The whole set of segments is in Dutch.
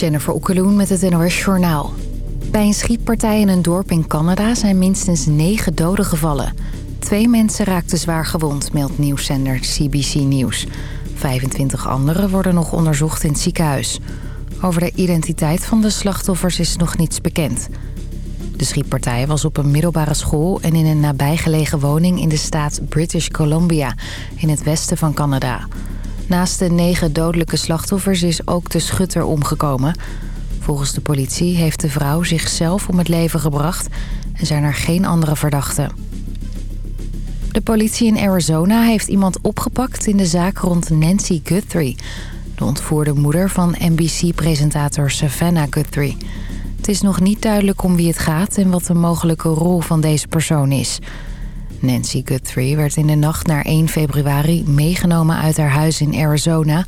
Jennifer Okkeloen met het NOS Journaal. Bij een schietpartij in een dorp in Canada zijn minstens negen doden gevallen. Twee mensen raakten zwaar gewond, meldt nieuwszender CBC News. 25 anderen worden nog onderzocht in het ziekenhuis. Over de identiteit van de slachtoffers is nog niets bekend. De schietpartij was op een middelbare school en in een nabijgelegen woning in de staat British Columbia, in het westen van Canada. Naast de negen dodelijke slachtoffers is ook de schutter omgekomen. Volgens de politie heeft de vrouw zichzelf om het leven gebracht en zijn er geen andere verdachten. De politie in Arizona heeft iemand opgepakt in de zaak rond Nancy Guthrie... de ontvoerde moeder van NBC-presentator Savannah Guthrie. Het is nog niet duidelijk om wie het gaat en wat de mogelijke rol van deze persoon is... Nancy Guthrie werd in de nacht naar 1 februari meegenomen uit haar huis in Arizona.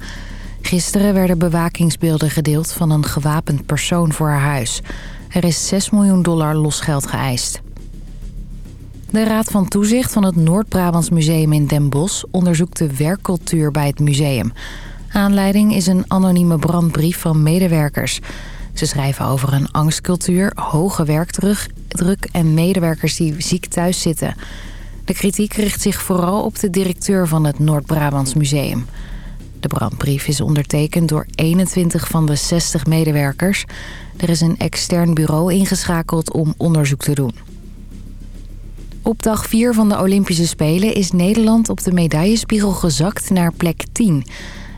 Gisteren werden bewakingsbeelden gedeeld van een gewapend persoon voor haar huis. Er is 6 miljoen dollar losgeld geëist. De Raad van Toezicht van het Noord-Brabants Museum in Den Bosch onderzoekt de werkcultuur bij het museum. Aanleiding is een anonieme brandbrief van medewerkers. Ze schrijven over een angstcultuur, hoge werkdruk en medewerkers die ziek thuis zitten. De kritiek richt zich vooral op de directeur van het Noord-Brabants Museum. De brandbrief is ondertekend door 21 van de 60 medewerkers. Er is een extern bureau ingeschakeld om onderzoek te doen. Op dag 4 van de Olympische Spelen is Nederland op de medaillespiegel gezakt naar plek 10.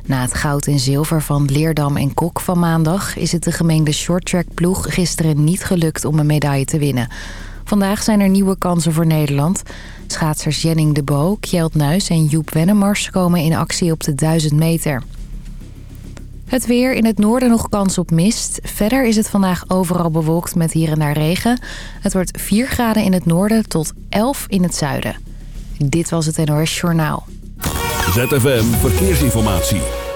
Na het goud en zilver van Leerdam en Kok van maandag... is het de gemengde shorttrackploeg gisteren niet gelukt om een medaille te winnen. Vandaag zijn er nieuwe kansen voor Nederland. Schaatsers Jenning de Bo, Kjeld Nuis en Joep Wennemars komen in actie op de 1000 meter. Het weer in het noorden nog kans op mist. Verder is het vandaag overal bewolkt met hier en daar regen. Het wordt 4 graden in het noorden tot 11 in het zuiden. Dit was het NOS Journaal. ZFM Verkeersinformatie.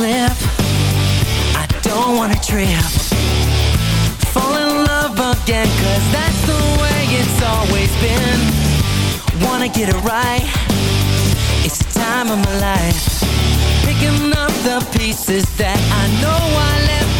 Slip. I don't wanna trip. Fall in love again, cause that's the way it's always been. Wanna get it right. It's the time of my life. Picking up the pieces that I know I left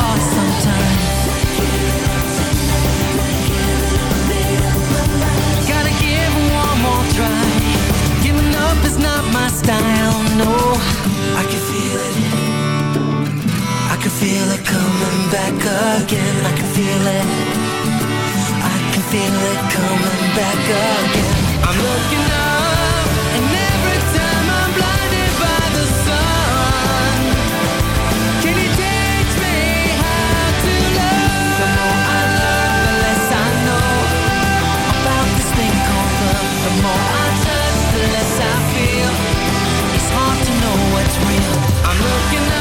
style, no. I can feel it. I can feel it coming back again. I can feel it. I can feel it coming back again. I'm looking real. I'm looking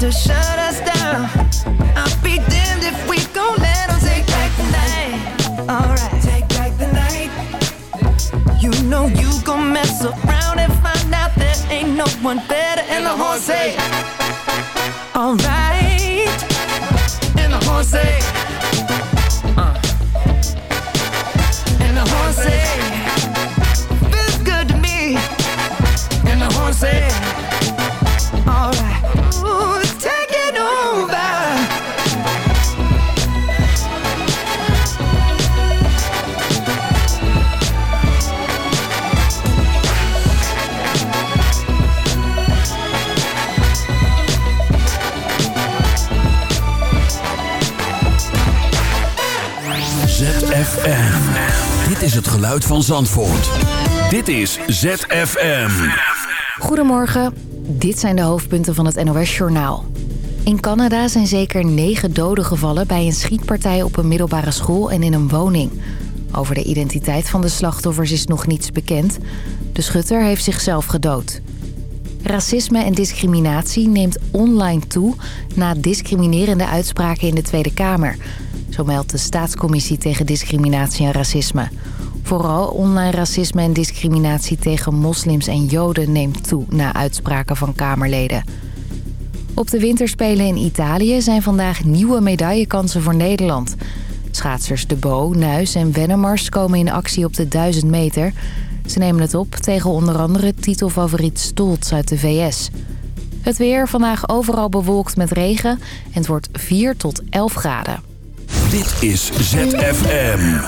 to shut us down. I'll be damned if we gon' let take back the night. Alright, take back the night. You know you gon' mess around and find out there ain't no one better. And the horn say, Alright. And the horn say, uh. And the horn say, geluid van Zandvoort. Dit is ZFM. Goedemorgen, dit zijn de hoofdpunten van het NOS-journaal. In Canada zijn zeker negen doden gevallen bij een schietpartij op een middelbare school en in een woning. Over de identiteit van de slachtoffers is nog niets bekend. De schutter heeft zichzelf gedood. Racisme en discriminatie neemt online toe na discriminerende uitspraken in de Tweede Kamer. Zo meldt de Staatscommissie tegen Discriminatie en Racisme. Vooral online racisme en discriminatie tegen moslims en joden neemt toe na uitspraken van Kamerleden. Op de winterspelen in Italië zijn vandaag nieuwe medaillekansen voor Nederland. Schaatsers De Bo, Nuis en Wennemars komen in actie op de 1000 meter. Ze nemen het op tegen onder andere titelfavoriet Stoltz uit de VS. Het weer vandaag overal bewolkt met regen en het wordt 4 tot 11 graden. Dit is ZFM.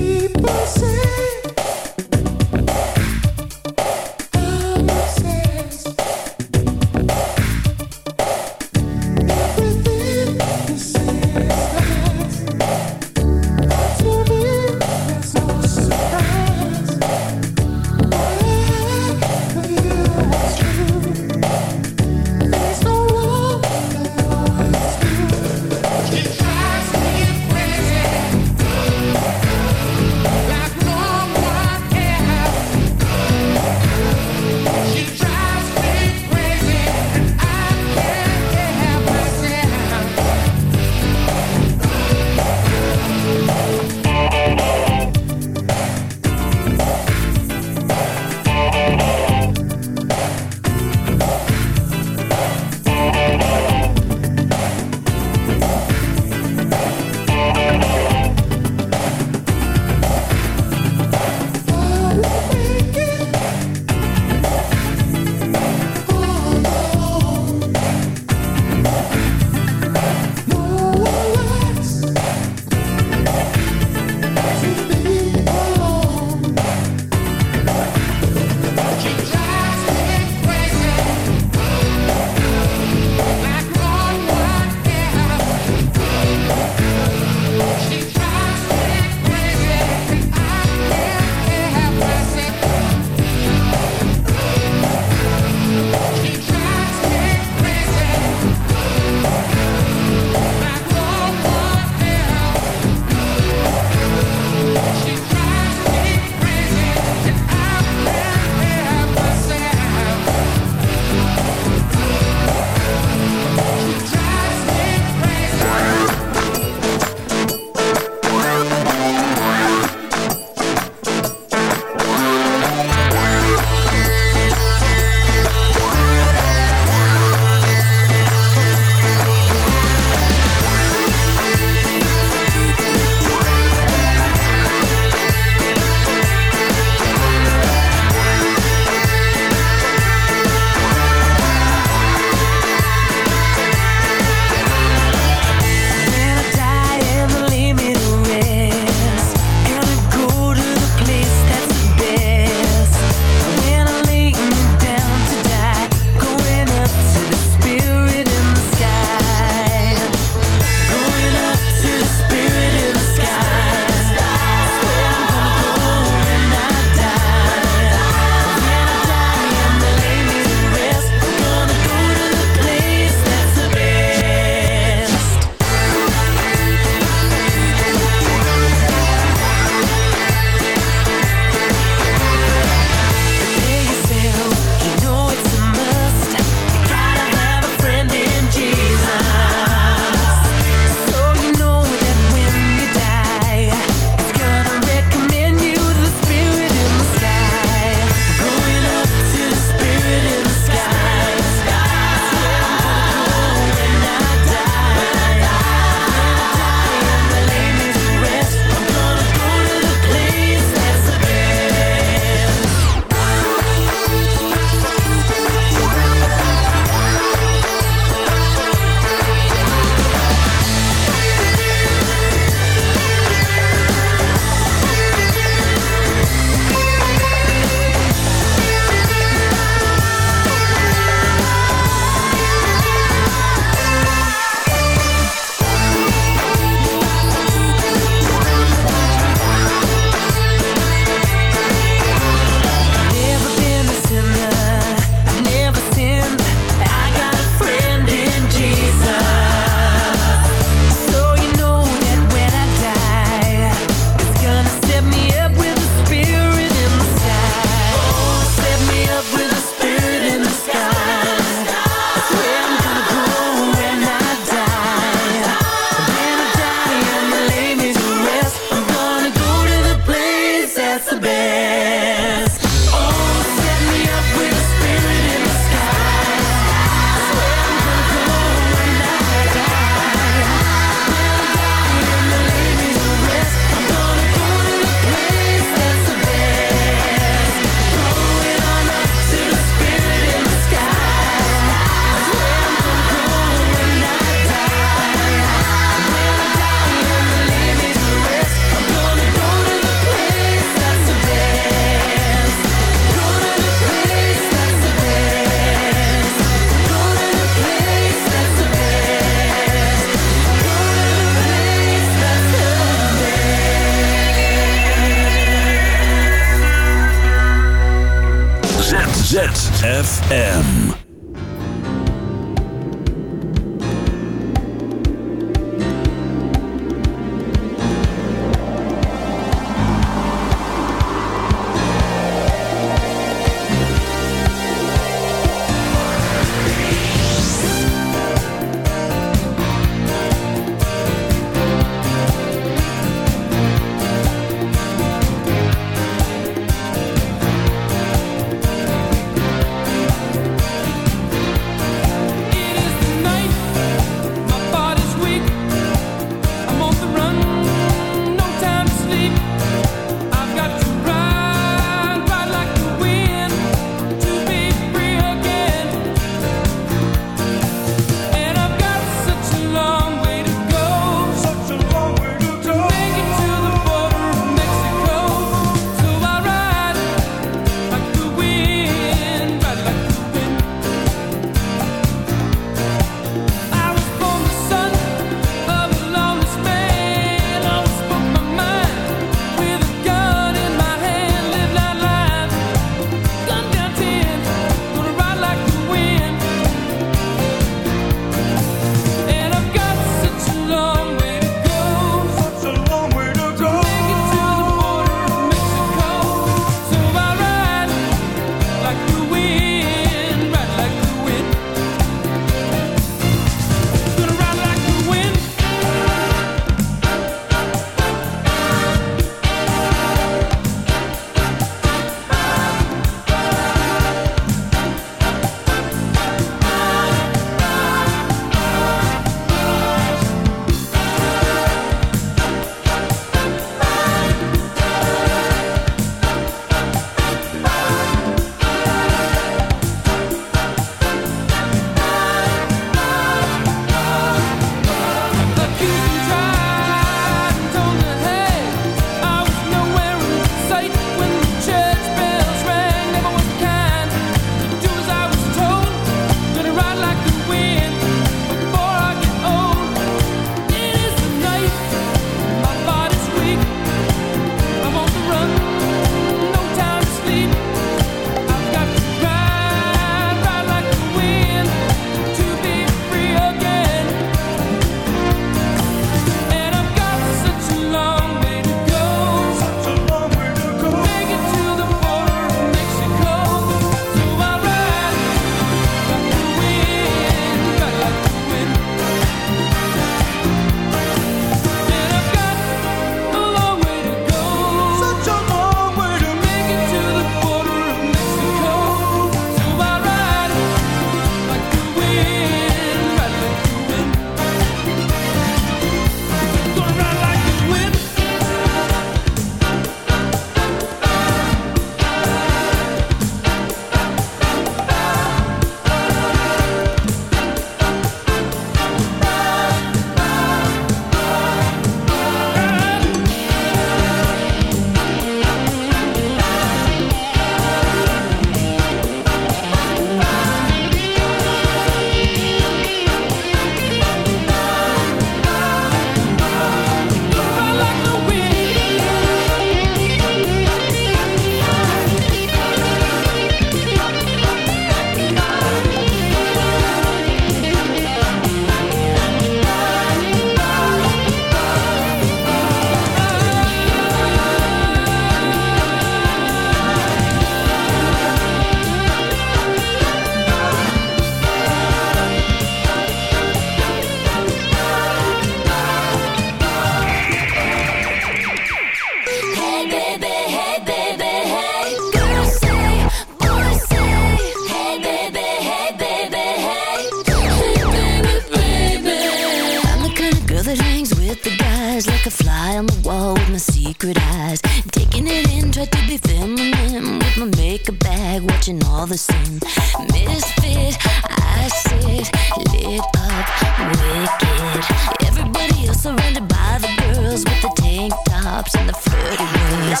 Everybody else surrounded by the girls with the tank tops and the flirty ways.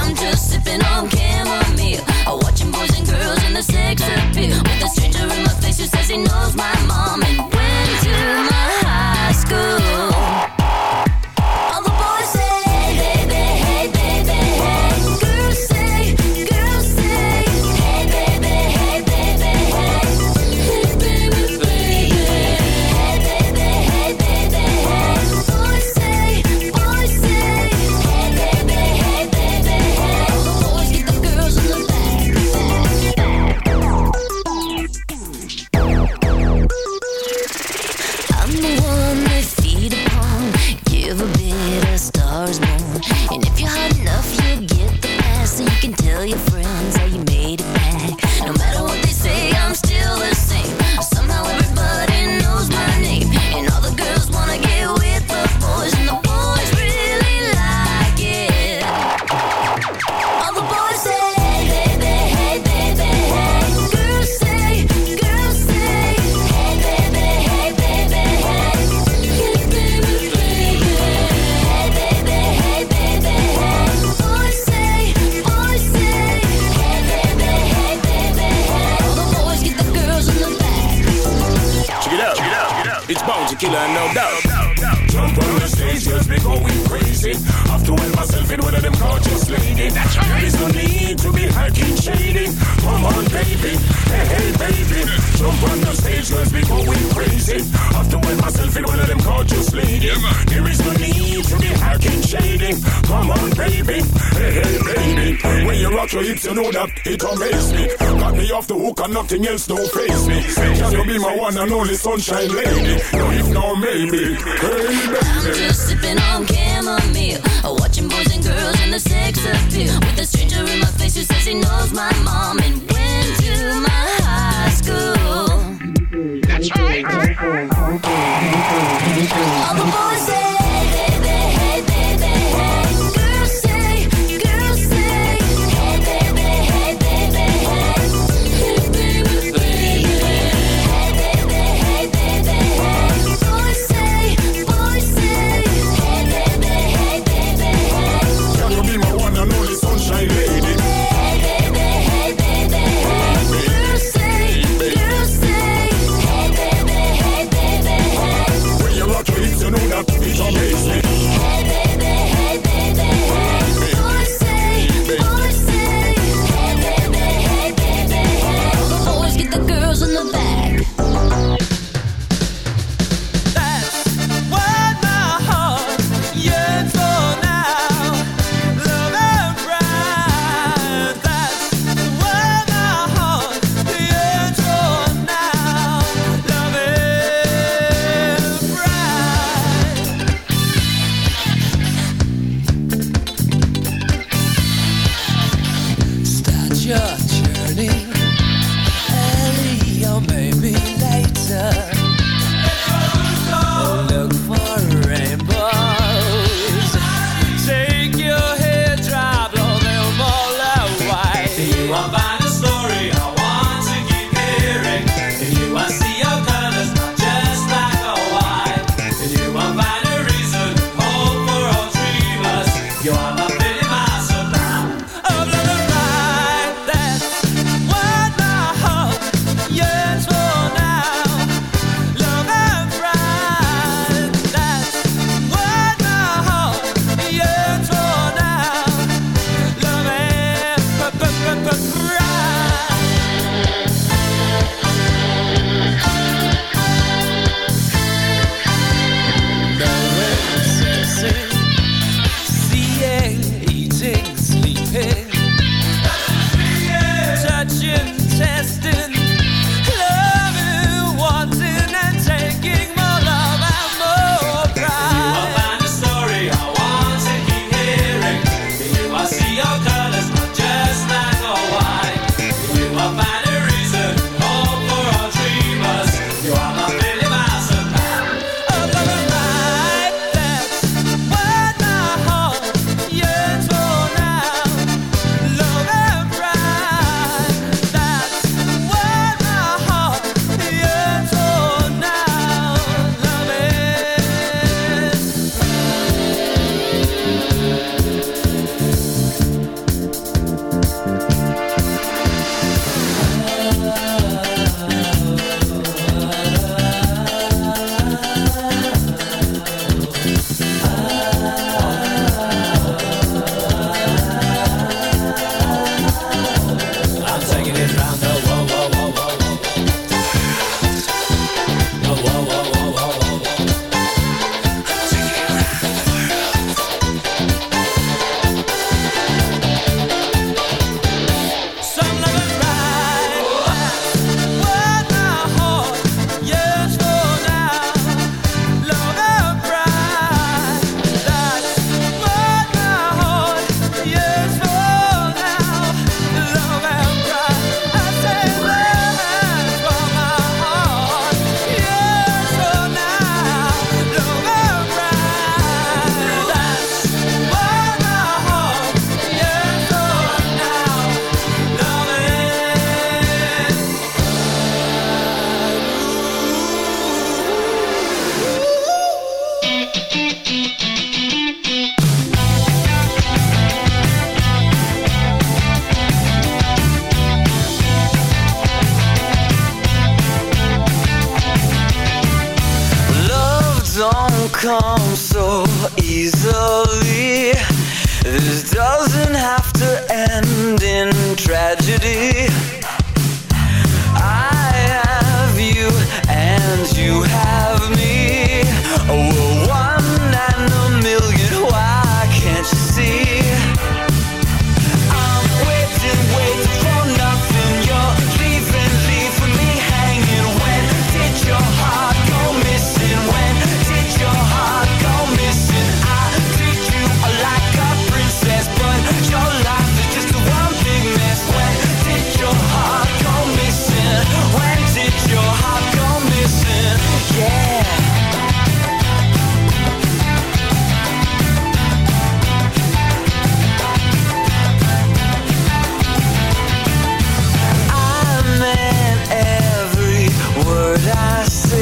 I'm just sipping on chamomile, watching boys and girls in the sex appeal. With a stranger in my face who says he knows my mom. me. Hey, hey, baby. When you rock your hips, you know that it amazes me. Got me off the hook and nothing else don't face me. Can you be my one and only sunshine lady? No, if not, maybe. Hey, baby. I'm just sipping on chamomile. Watching boys and girls in the sex appeal. With a stranger in my face who says he knows my mom and went to my high school. That's right. All the boys see.